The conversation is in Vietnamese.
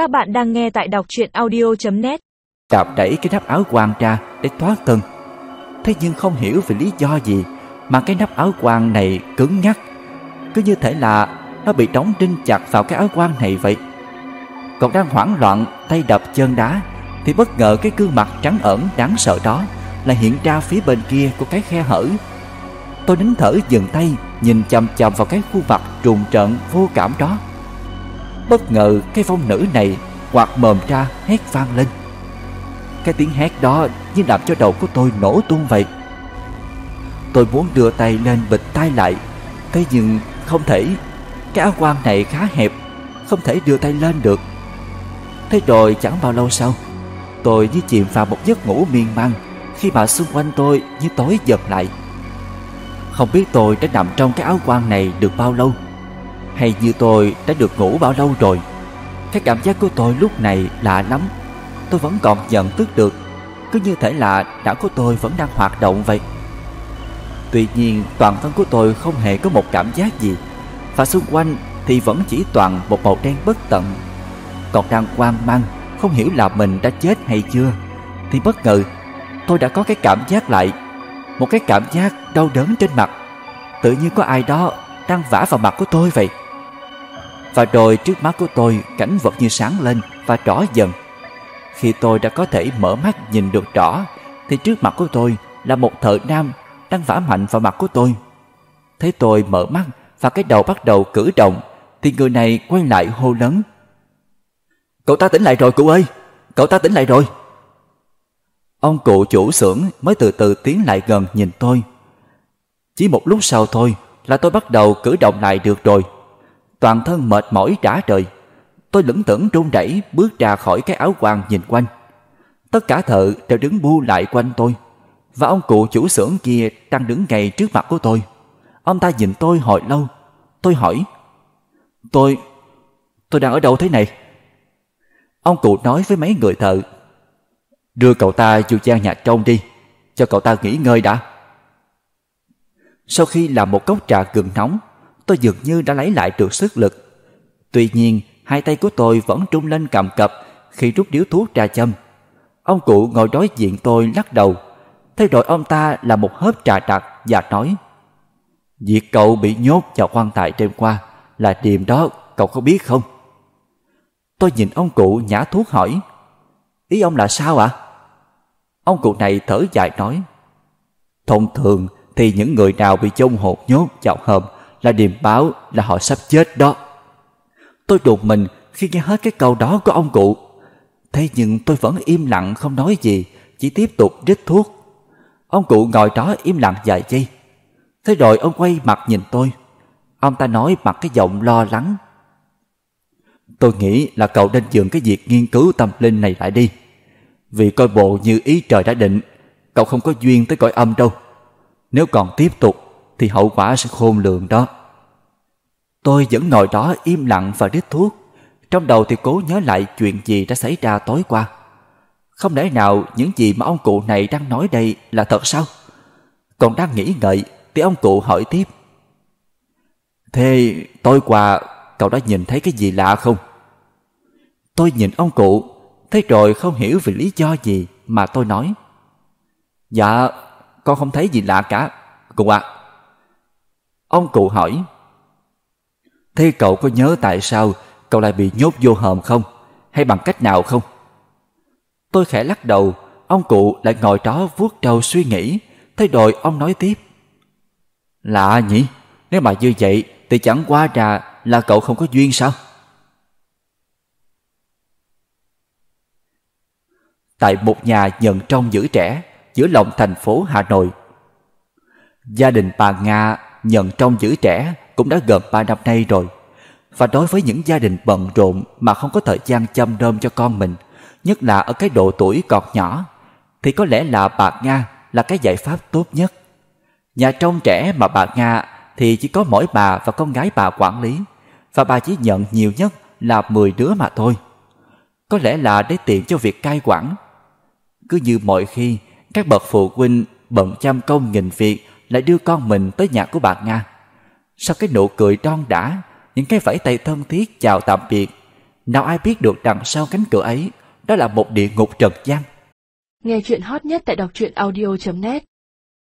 Các bạn đang nghe tại đọc truyện audio.net Đạp đẩy cái nắp áo quan ra để thoát thân. Thế nhưng không hiểu vì lý do gì Mà cái nắp áo quan này cứng nhắc Cứ như thể là nó bị đóng đinh chặt vào cái áo quan này vậy. Còn đang hoảng loạn, tay đập chân đá, Thì bất ngờ cái gương mặt trắng ẩn đáng sợ đó Lại hiện ra phía bên kia của cái khe hở. Tôi nín thở dừng tay, Nhìn chầm chầm vào cái khu mặt trùng trận vô cảm đó. Bất ngờ cái phong nữ này Quạt mồm ra hét vang lên. Cái tiếng hét đó như làm cho đầu của tôi nổ tung vậy. Tôi muốn đưa tay lên bịt tay lại, Thế nhưng không thể. Cái áo quan này khá hẹp, Không thể đưa tay lên được. Thế rồi chẳng bao lâu sau, Tôi như chìm vào một giấc ngủ miên man Khi mà xung quanh tôi như tối dần lại. Không biết tôi đã nằm trong cái áo quan này được bao lâu hay như tôi đã được ngủ bao lâu rồi? Cái cảm giác của tôi lúc này lạ lắm. Tôi vẫn còn nhận thức được. Cứ như thể là não của tôi vẫn đang hoạt động vậy. Tuy nhiên, toàn thân của tôi không hề có một cảm giác gì. Và xung quanh thì vẫn chỉ toàn một màu đen bất tận. Còn đang quan mang, Không hiểu là mình đã chết hay chưa, Thì bất ngờ, tôi đã có cái cảm giác lại. Một cái cảm giác đau đớn trên mặt. Tự như có ai đó đang vả vào mặt của tôi vậy. Và rồi trước mắt của tôi cảnh vật như sáng lên và rõ dần Khi tôi đã có thể mở mắt nhìn được rõ Thì trước mặt của tôi là một thợ nam đang vả mạnh vào mặt của tôi. Thấy tôi mở mắt và cái đầu bắt đầu cử động, thì người này quay lại hô lớn. Cậu ta tỉnh lại rồi cụ ơi, cậu ta tỉnh lại rồi. Ông cụ chủ xưởng mới từ từ tiến lại gần nhìn tôi. Chỉ một lúc sau thôi là tôi bắt đầu cử động lại được rồi. Toàn thân mệt mỏi trả trời. Tôi lững thững run rẩy, bước ra khỏi cái áo quan nhìn quanh. Tất cả thợ đều đứng bu lại quanh tôi. Và ông cụ chủ xưởng kia đang đứng ngay trước mặt của tôi Ông ta nhìn tôi hồi lâu Tôi hỏi, Tôi... tôi đang ở đâu thế này? Ông cụ nói với mấy người thợ, Đưa cậu ta vô gian nhà trong đi, Cho cậu ta nghỉ ngơi đã Sau khi làm một cốc trà gừng nóng Tôi dường như đã lấy lại được sức lực Tuy nhiên, Hai tay của tôi vẫn trung lên cầm cập Khi rút điếu thuốc ra châm Ông cụ ngồi đối diện tôi lắc đầu Thế rồi ông ta là một hớp trà đặc và nói, Việc cậu bị nhốt vào quan tài đêm qua là điểm đó cậu có biết không? Tôi nhìn ông cụ nhả thuốc hỏi, Ý ông là sao ạ? Ông cụ này thở dài nói, Thông thường thì những người nào bị chôn hột nhốt vào hầm là điềm báo là họ sắp chết đó. Tôi đột mình khi nghe hết cái câu đó của ông cụ. Thế nhưng tôi vẫn im lặng không nói gì, chỉ tiếp tục rít thuốc. Ông cụ ngồi đó im lặng vài giây. Thế rồi ông quay mặt nhìn tôi. Ông ta nói bằng cái giọng lo lắng. Tôi nghĩ là cậu nên dừng cái việc nghiên cứu tâm linh này lại đi. Vì coi bộ như ý trời đã định, cậu không có duyên tới cõi âm đâu. Nếu còn tiếp tục thì hậu quả sẽ khôn lường đó. Tôi vẫn ngồi đó im lặng và đít thuốc. Trong đầu thì cố nhớ lại chuyện gì đã xảy ra tối qua. Không lẽ nào những gì mà ông cụ này đang nói đây là thật sao? Còn đang nghĩ ngợi thì ông cụ hỏi tiếp. Thế tối qua cậu đã nhìn thấy cái gì lạ không? Tôi nhìn ông cụ, thế rồi không hiểu vì lý do gì mà tôi nói. Dạ, con không thấy gì lạ cả, cụ ạ. Ông cụ hỏi. Thế cậu có nhớ tại sao cậu lại bị nhốt vô hòm không? Hay bằng cách nào không? Tôi khẽ lắc đầu, ông cụ lại ngồi đó vuốt đầu suy nghĩ, thế rồi ông nói tiếp. Lạ nhỉ, nếu mà như vậy thì chẳng qua ra là cậu không có duyên sao? Tại một nhà nhận trong giữ trẻ giữa lòng thành phố Hà Nội. Gia đình bà Nga nhận trông giữ trẻ cũng đã gần 3 năm nay rồi. Và đối với những gia đình bận rộn mà không có thời gian chăm nom cho con mình – nhất là ở cái độ tuổi còn nhỏ, thì có lẽ là bà Nga là cái giải pháp tốt nhất. Nhà trông trẻ mà bà Nga thì chỉ có mỗi bà và con gái bà quản lý, và bà chỉ nhận nhiều nhất là 10 đứa mà thôi. Có lẽ là để tiện cho việc cai quản. Cứ như mọi khi, các bậc phụ huynh bận chăm công nghìn việc lại đưa con mình tới nhà của bà Nga. Sau cái nụ cười đon đã, những cái vẫy tay thân thiết chào tạm biệt, Nào ai biết được đằng sau cánh cửa ấy, đó là một địa ngục trần gian. Nghe chuyện hot nhất tại đọc truyện audio.net